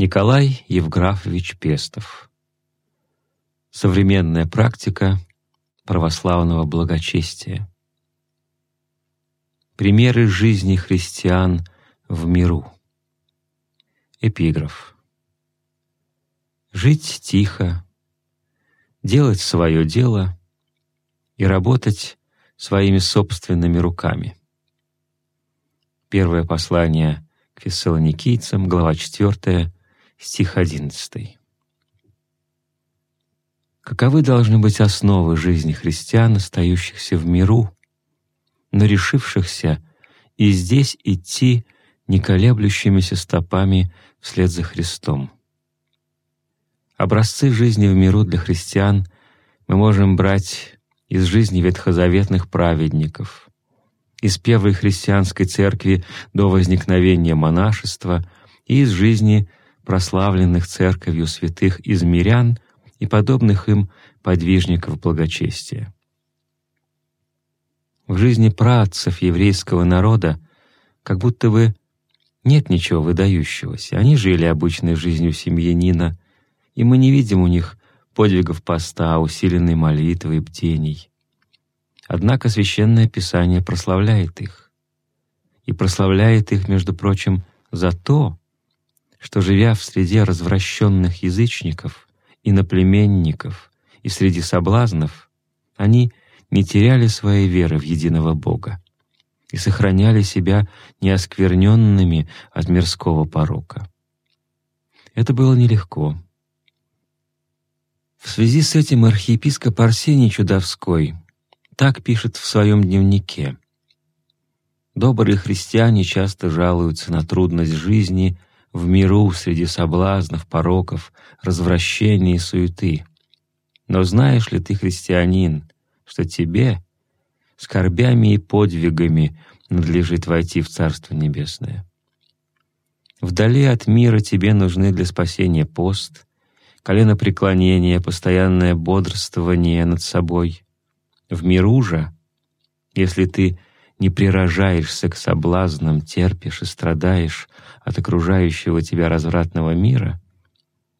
Николай Евграфович Пестов. Современная практика православного благочестия. Примеры жизни христиан в миру. Эпиграф. Жить тихо, делать свое дело и работать своими собственными руками. Первое послание к фессалоникийцам, глава 4, стих 11. Каковы должны быть основы жизни христиан, остающихся в миру, но решившихся и здесь идти неколеблющимися стопами вслед за Христом? Образцы жизни в миру для христиан мы можем брать из жизни ветхозаветных праведников, из первой христианской церкви до возникновения монашества и из жизни прославленных церковью святых измирян и подобных им подвижников благочестия. В жизни праотцев еврейского народа как будто бы нет ничего выдающегося. Они жили обычной жизнью семьянина, и мы не видим у них подвигов поста, усиленной молитвы и бдений. Однако Священное Писание прославляет их. И прославляет их, между прочим, за то, что, живя в среде развращенных язычников, иноплеменников и среди соблазнов, они не теряли своей веры в единого Бога и сохраняли себя неоскверненными от мирского порока. Это было нелегко. В связи с этим архиепископ Арсений Чудовской так пишет в своем дневнике. «Добрые христиане часто жалуются на трудность жизни — в миру среди соблазнов, пороков, развращений и суеты. Но знаешь ли ты, христианин, что тебе, скорбями и подвигами, надлежит войти в Царство Небесное? Вдали от мира тебе нужны для спасения пост, коленопреклонение, постоянное бодрствование над собой. В миру же, если ты не прирожаешься к соблазнам, терпишь и страдаешь от окружающего тебя развратного мира,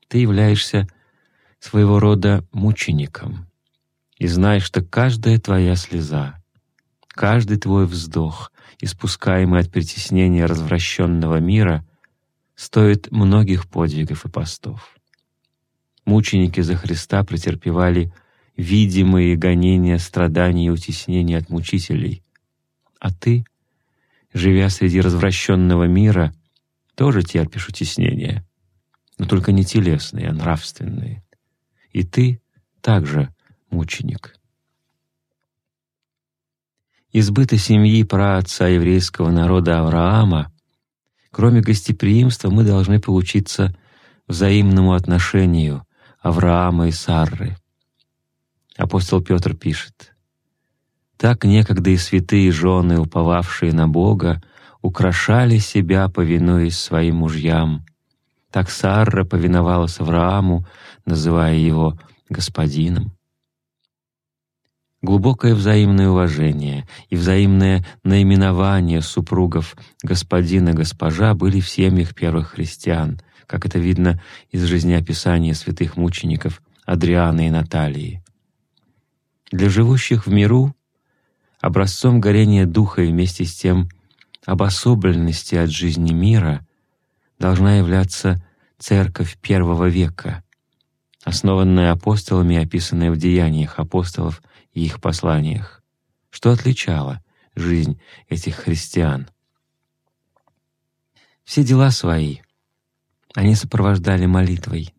ты являешься своего рода мучеником и знаешь, что каждая твоя слеза, каждый твой вздох, испускаемый от притеснения развращенного мира, стоит многих подвигов и постов. Мученики за Христа претерпевали видимые гонения, страдания и утеснения от мучителей — а ты, живя среди развращенного мира, тоже терпишь утеснения, но только не телесные, а нравственные. И ты также мученик. Избыта семьи праотца еврейского народа Авраама, кроме гостеприимства, мы должны поучиться взаимному отношению Авраама и Сарры. Апостол Петр пишет, так некогда и святые жены, уповавшие на Бога, украшали себя, повинуясь своим мужьям. Так Сарра повиновалась Аврааму, называя его господином. Глубокое взаимное уважение и взаимное наименование супругов господина госпожа были в семьях первых христиан, как это видно из жизнеописания святых мучеников Адриана и Наталии. Для живущих в миру образцом горения духа и вместе с тем обособленности от жизни мира должна являться церковь первого века, основанная апостолами, описанная в деяниях апостолов и их посланиях, что отличало жизнь этих христиан. Все дела свои они сопровождали молитвой.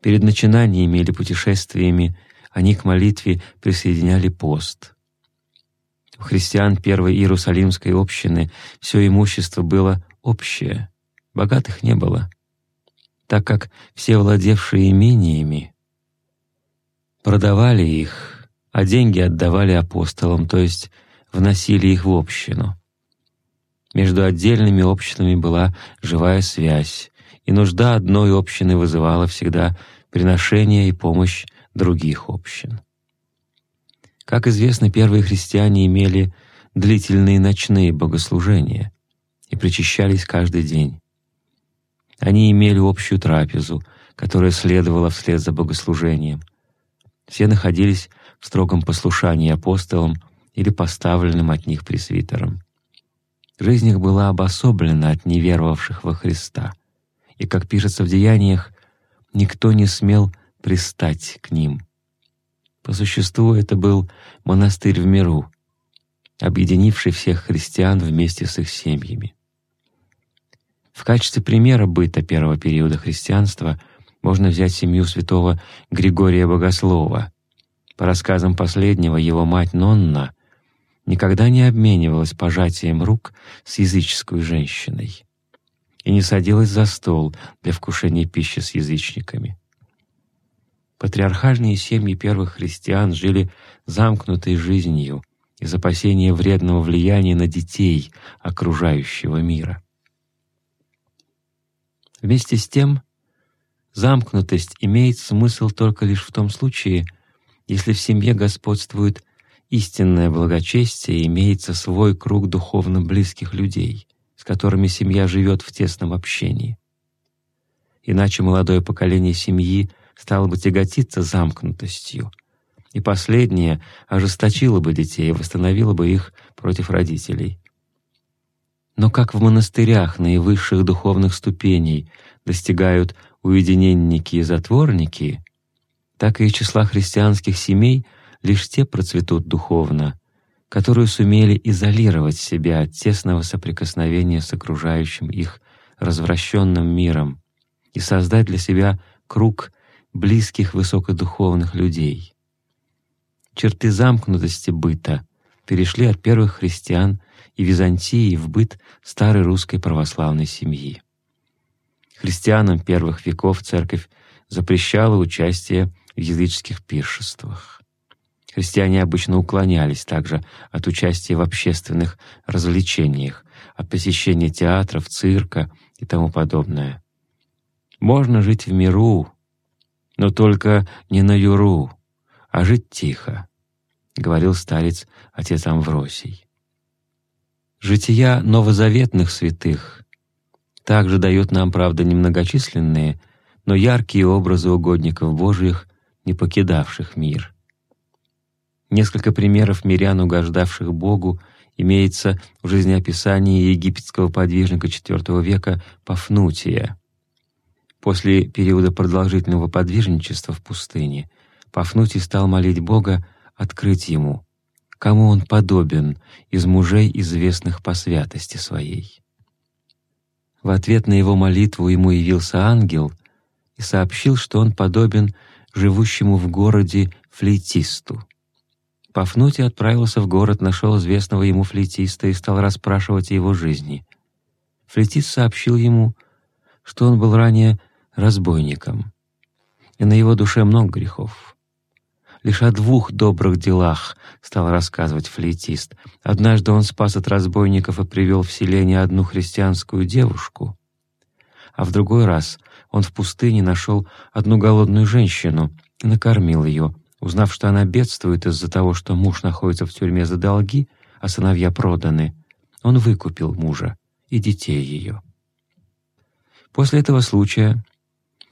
Перед начинаниями или путешествиями они к молитве присоединяли пост — у христиан первой Иерусалимской общины все имущество было общее, богатых не было, так как все владевшие имениями продавали их, а деньги отдавали апостолам, то есть вносили их в общину. Между отдельными общинами была живая связь, и нужда одной общины вызывала всегда приношение и помощь других общин. Как известно, первые христиане имели длительные ночные богослужения и причащались каждый день. Они имели общую трапезу, которая следовала вслед за богослужением. Все находились в строгом послушании апостолам или поставленным от них пресвитером. Жизнь их была обособлена от неверовавших во Христа, и, как пишется в Деяниях, никто не смел пристать к ним. По существу это был монастырь в миру, объединивший всех христиан вместе с их семьями. В качестве примера быта первого периода христианства можно взять семью святого Григория Богослова. По рассказам последнего, его мать Нонна никогда не обменивалась пожатием рук с языческой женщиной и не садилась за стол для вкушения пищи с язычниками. Патриархальные семьи первых христиан жили замкнутой жизнью из опасения вредного влияния на детей окружающего мира. Вместе с тем, замкнутость имеет смысл только лишь в том случае, если в семье господствует истинное благочестие и имеется свой круг духовно близких людей, с которыми семья живет в тесном общении. Иначе молодое поколение семьи стало бы тяготиться замкнутостью, и последнее ожесточило бы детей и восстановило бы их против родителей. Но как в монастырях наивысших духовных ступеней достигают уединенники и затворники, так и из числа христианских семей лишь те процветут духовно, которые сумели изолировать себя от тесного соприкосновения с окружающим их развращенным миром и создать для себя круг близких высокодуховных людей. Черты замкнутости быта перешли от первых христиан и Византии в быт старой русской православной семьи. Христианам первых веков церковь запрещала участие в языческих пиршествах. Христиане обычно уклонялись также от участия в общественных развлечениях, от посещения театров, цирка и тому подобное. Можно жить в миру, но только не на юру, а жить тихо, — говорил старец отец Амвросий. Жития новозаветных святых также дает нам, правда, немногочисленные, но яркие образы угодников Божиих, не покидавших мир. Несколько примеров мирян, угождавших Богу, имеется в жизнеописании египетского подвижника IV века Пафнутия. После периода продолжительного подвижничества в пустыне Пафнутий стал молить Бога открыть ему, кому он подобен из мужей, известных по святости своей. В ответ на его молитву ему явился ангел и сообщил, что он подобен живущему в городе флейтисту. Пафнутий отправился в город, нашел известного ему флейтиста и стал расспрашивать о его жизни. Флейтист сообщил ему, что он был ранее разбойником, и на его душе много грехов. Лишь о двух добрых делах стал рассказывать флейтист. Однажды он спас от разбойников и привел в селение одну христианскую девушку. А в другой раз он в пустыне нашел одну голодную женщину и накормил ее, узнав, что она бедствует из-за того, что муж находится в тюрьме за долги, а сыновья проданы. Он выкупил мужа и детей ее. После этого случая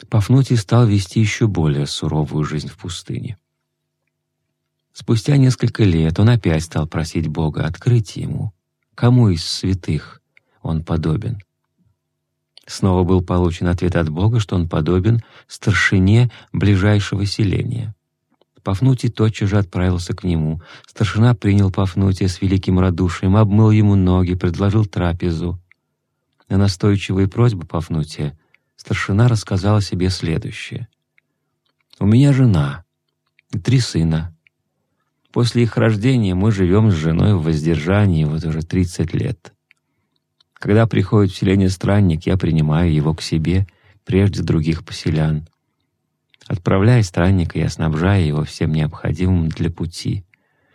Пафнутий стал вести еще более суровую жизнь в пустыне. Спустя несколько лет он опять стал просить Бога открыть ему, кому из святых он подобен. Снова был получен ответ от Бога, что он подобен старшине ближайшего селения. Пафнутий тотчас же отправился к нему. Старшина принял Пафнутия с великим радушием, обмыл ему ноги, предложил трапезу. На настойчивые просьбы Пафнутия старшина рассказал о себе следующее. «У меня жена и три сына. После их рождения мы живем с женой в воздержании вот уже 30 лет. Когда приходит в селение странник, я принимаю его к себе прежде других поселян. Отправляя странника, я снабжаю его всем необходимым для пути.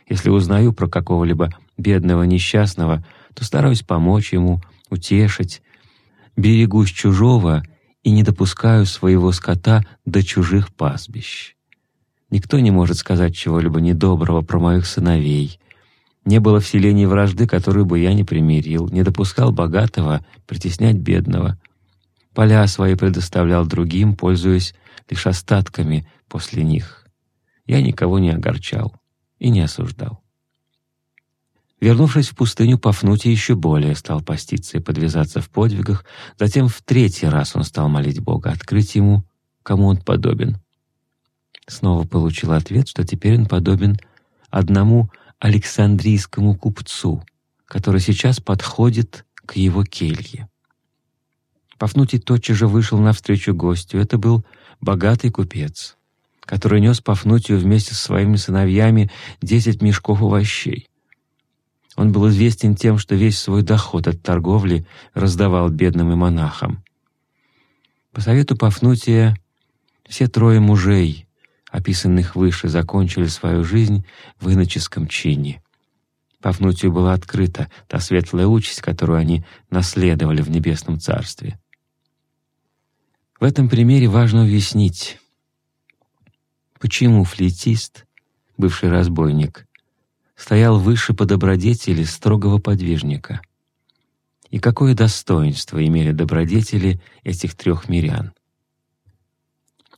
Если узнаю про какого-либо бедного несчастного, то стараюсь помочь ему, утешить, берегусь чужого и не допускаю своего скота до чужих пастбищ. Никто не может сказать чего-либо недоброго про моих сыновей. Не было в селении вражды, которую бы я не примирил, не допускал богатого притеснять бедного. поля свои предоставлял другим, пользуясь лишь остатками после них. Я никого не огорчал и не осуждал. Вернувшись в пустыню, Пафнутий еще более стал поститься и подвязаться в подвигах, затем в третий раз он стал молить Бога открыть ему, кому он подобен. Снова получил ответ, что теперь он подобен одному александрийскому купцу, который сейчас подходит к его келье. Пафнутий тотчас же вышел навстречу гостю. Это был богатый купец, который нес Пафнутию вместе со своими сыновьями десять мешков овощей. Он был известен тем, что весь свой доход от торговли раздавал бедным и монахам. По совету Пафнутия все трое мужей, описанных выше, закончили свою жизнь в иноческом чине. Пафнутию была открыта та светлая участь, которую они наследовали в Небесном Царстве. В этом примере важно уяснить, почему флейтист, бывший разбойник, стоял выше по добродетели строгого подвижника. И какое достоинство имели добродетели этих трех мирян.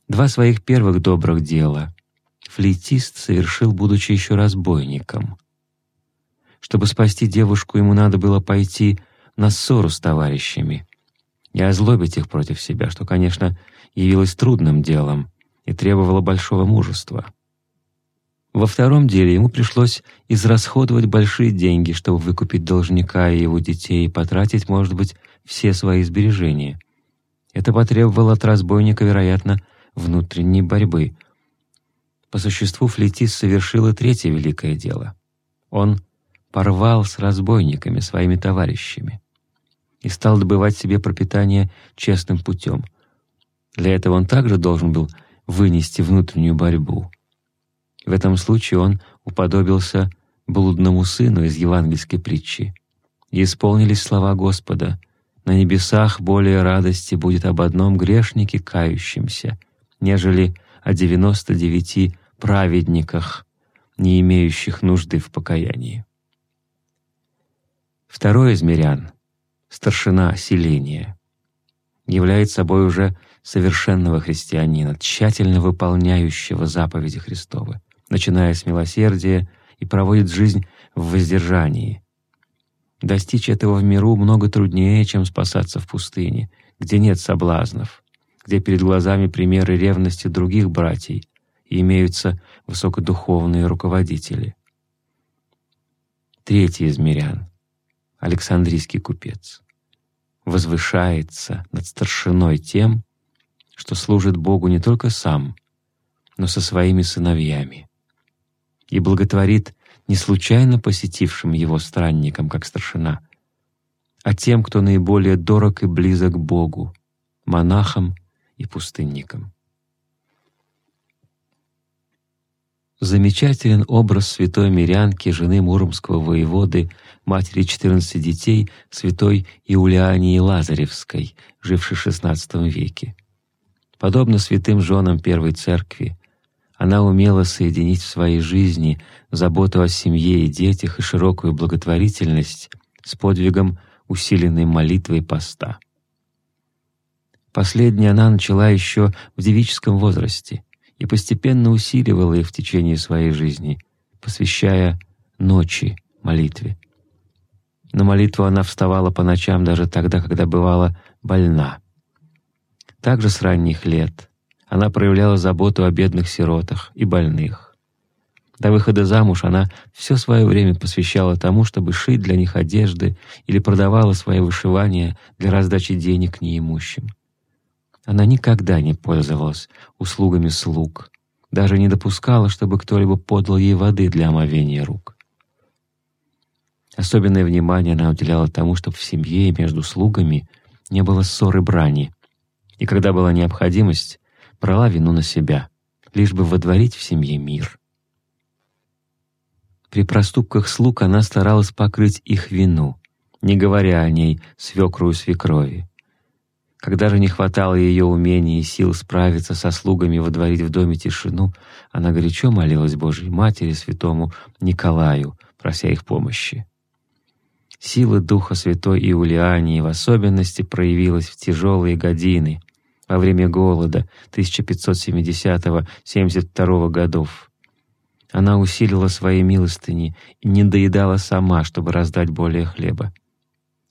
Два своих первых добрых дела флейтист совершил, будучи еще разбойником. Чтобы спасти девушку, ему надо было пойти на ссору с товарищами и озлобить их против себя, что, конечно, явилось трудным делом и требовало большого мужества. Во втором деле ему пришлось израсходовать большие деньги, чтобы выкупить должника и его детей и потратить, может быть, все свои сбережения. Это потребовало от разбойника, вероятно, внутренней борьбы. По существу флетист совершил и третье великое дело. Он порвал с разбойниками, своими товарищами, и стал добывать себе пропитание честным путем. Для этого он также должен был вынести внутреннюю борьбу — в этом случае он уподобился блудному сыну из евангельской притчи. И исполнились слова Господа «На небесах более радости будет об одном грешнике кающемся, нежели о девяносто девяти праведниках, не имеющих нужды в покаянии». Второй из мирян, старшина селения, является собой уже совершенного христианина, тщательно выполняющего заповеди Христовы начиная с милосердия, и проводит жизнь в воздержании. Достичь этого в миру много труднее, чем спасаться в пустыне, где нет соблазнов, где перед глазами примеры ревности других братьев и имеются высокодуховные руководители. Третий из мирян, Александрийский купец, возвышается над старшиной тем, что служит Богу не только сам, но со своими сыновьями и благотворит не случайно посетившим его странникам, как старшина, а тем, кто наиболее дорог и близок Богу, монахам и пустынникам. Замечателен образ святой мирянки, жены муромского воеводы, матери 14 детей, святой Иулиании Лазаревской, жившей в XVI веке. Подобно святым женам Первой Церкви, она умела соединить в своей жизни заботу о семье и детях и широкую благотворительность с подвигом усиленной молитвы и поста. Последнее она начала еще в девическом возрасте и постепенно усиливала их в течение своей жизни, посвящая ночи молитве. На молитву она вставала по ночам даже тогда, когда бывала больна. Также с ранних лет она проявляла заботу о бедных сиротах и больных. До выхода замуж она все свое время посвящала тому, чтобы шить для них одежды или продавала свои вышивания для раздачи денег неимущим. Она никогда не пользовалась услугами слуг, даже не допускала, чтобы кто-либо подал ей воды для омовения рук. Особенное внимание она уделяла тому, чтобы в семье и между слугами не было ссоры брани, и когда была необходимость, брала вину на себя, лишь бы водворить в семье мир. При проступках слуг она старалась покрыть их вину, не говоря о ней свекру и свекрови. Когда же не хватало ее умений и сил справиться со слугами и водворить в доме тишину, она горячо молилась Божьей Матери, святому Николаю, прося их помощи. Сила Духа Святой Иулиании в особенности проявилась в тяжелые годины во время голода 1570-72 годов. Она усилила свои милостыни и не доедала сама, чтобы раздать более хлеба.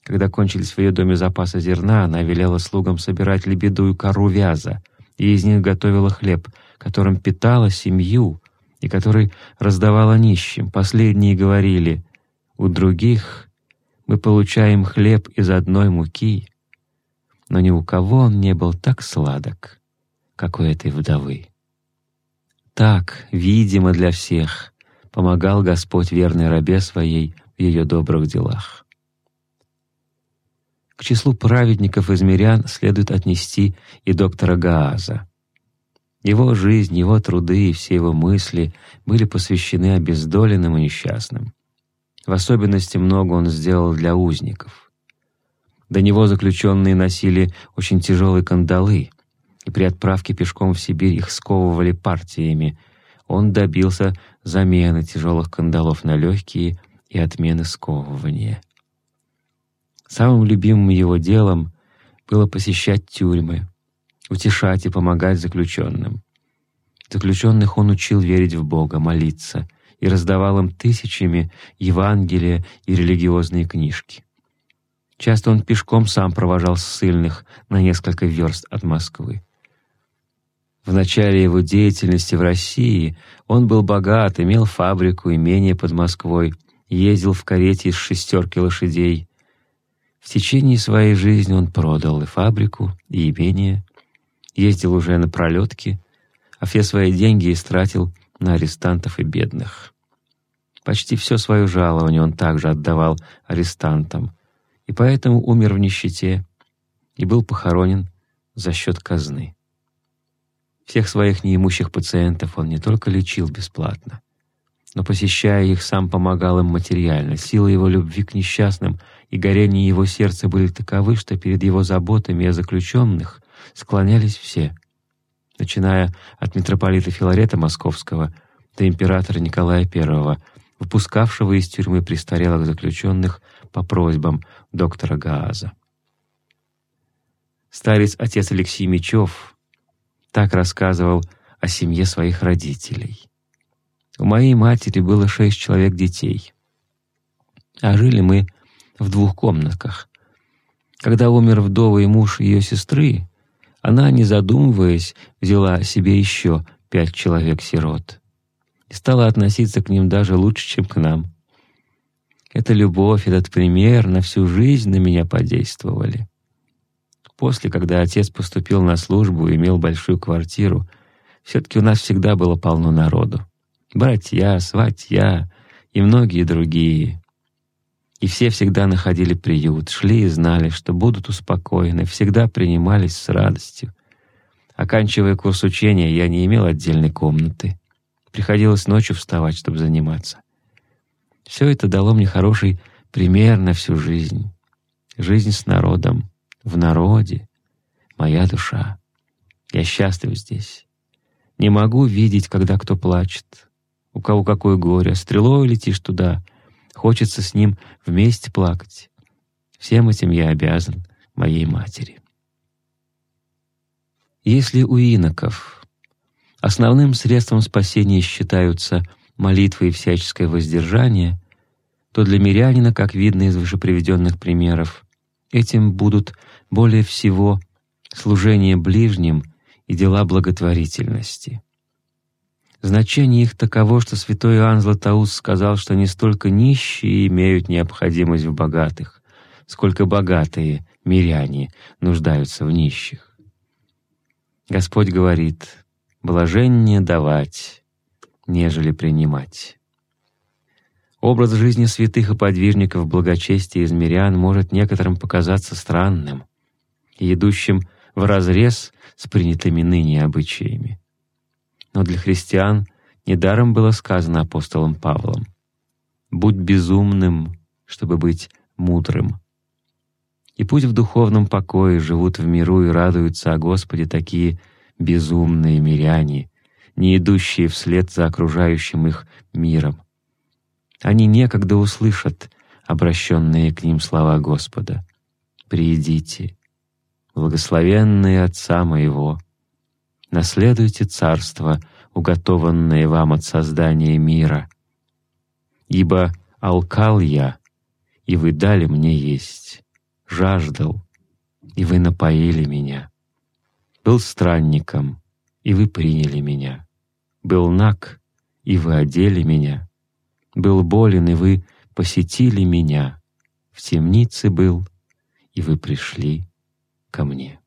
Когда кончились в ее доме запасы зерна, она велела слугам собирать лебеду и кору вяза, и из них готовила хлеб, которым питала семью и который раздавала нищим. Последние говорили, «У других мы получаем хлеб из одной муки, но ни у кого он не был так сладок, как у этой вдовы». Так, видимо для всех, помогал Господь верной рабе своей в ее добрых делах. К числу праведников из мирян следует отнести и доктора Гааза. Его жизнь, его труды и все его мысли были посвящены обездоленным и несчастным. В особенности много он сделал для узников. До него заключенные носили очень тяжелые кандалы, и при отправке пешком в Сибирь их сковывали партиями. Он добился замены тяжелых кандалов на легкие и отмены сковывания. Самым любимым его делом было посещать тюрьмы, утешать и помогать заключенным. Заключенных он учил верить в Бога, молиться и раздавал им тысячами Евангелия и религиозные книжки. Часто он пешком сам провожал ссыльных на несколько верст от Москвы. В начале его деятельности в России он был богат, имел фабрику, имение под Москвой, ездил в карете из шестерки лошадей. В течение своей жизни он продал и фабрику, и имение, ездил уже на пролетке, а все свои деньги истратил на арестантов и бедных. Почти все свое жалование он также отдавал арестантам, и поэтому умер в нищете и был похоронен за счет казны. Всех своих неимущих пациентов он не только лечил бесплатно, но, посещая их, сам помогал им материально. Сила его любви к несчастным и горение его сердца были таковы, что перед его заботами о заключенных склонялись все, начиная от митрополита Филарета Московского до императора Николая I, выпускавшего из тюрьмы престарелых заключенных по просьбам доктора Гааза. Старец отец Алексей Мечев так рассказывал о семье своих родителей. У моей матери было шесть человек детей, а жили мы в двух комнатках. Когда умер вдовый муж ее сестры, она, не задумываясь, взяла себе еще пять человек-сирот и стала относиться к ним даже лучше, чем к нам. Эта любовь, этот пример на всю жизнь на меня подействовали. После, когда отец поступил на службу и имел большую квартиру, все-таки у нас всегда было полно народу. Братья, сватья и многие другие. И все всегда находили приют, шли и знали, что будут успокоены, всегда принимались с радостью. Оканчивая курс учения, я не имел отдельной комнаты. Приходилось ночью вставать, чтобы заниматься. Все это дало мне хороший пример на всю жизнь. Жизнь с народом, в народе, моя душа. Я счастлив здесь. Не могу видеть, когда кто плачет. У кого какое горе, стрелой летишь туда. Хочется с ним вместе плакать. Всем этим я обязан моей матери. Если у иноков основным средством спасения считаются молитвы и всяческое воздержание, то для мирянина, как видно из вышеприведенных примеров, этим будут более всего служение ближним и дела благотворительности. Значение их таково, что святой Иоанн Златоуст сказал, что не столько нищие имеют необходимость в богатых, сколько богатые, миряне, нуждаются в нищих. Господь говорит, «Блаженнее давать, нежели принимать». Образ жизни святых и подвижников благочестия измерян может некоторым показаться странным и идущим вразрез с принятыми ныне обычаями. Но для христиан недаром было сказано апостолом Павлом «Будь безумным, чтобы быть мудрым». И пусть в духовном покое живут в миру и радуются о Господе такие безумные миряне, не идущие вслед за окружающим их миром, они некогда услышат обращенные к ним слова Господа. «Приидите, благословенные Отца Моего, наследуйте царство, уготованное вам от создания мира. Ибо алкал я, и вы дали мне есть, жаждал, и вы напоили меня, был странником, и вы приняли меня, был наг, и вы одели меня, был болен, и вы посетили меня, в темнице был, и вы пришли ко мне.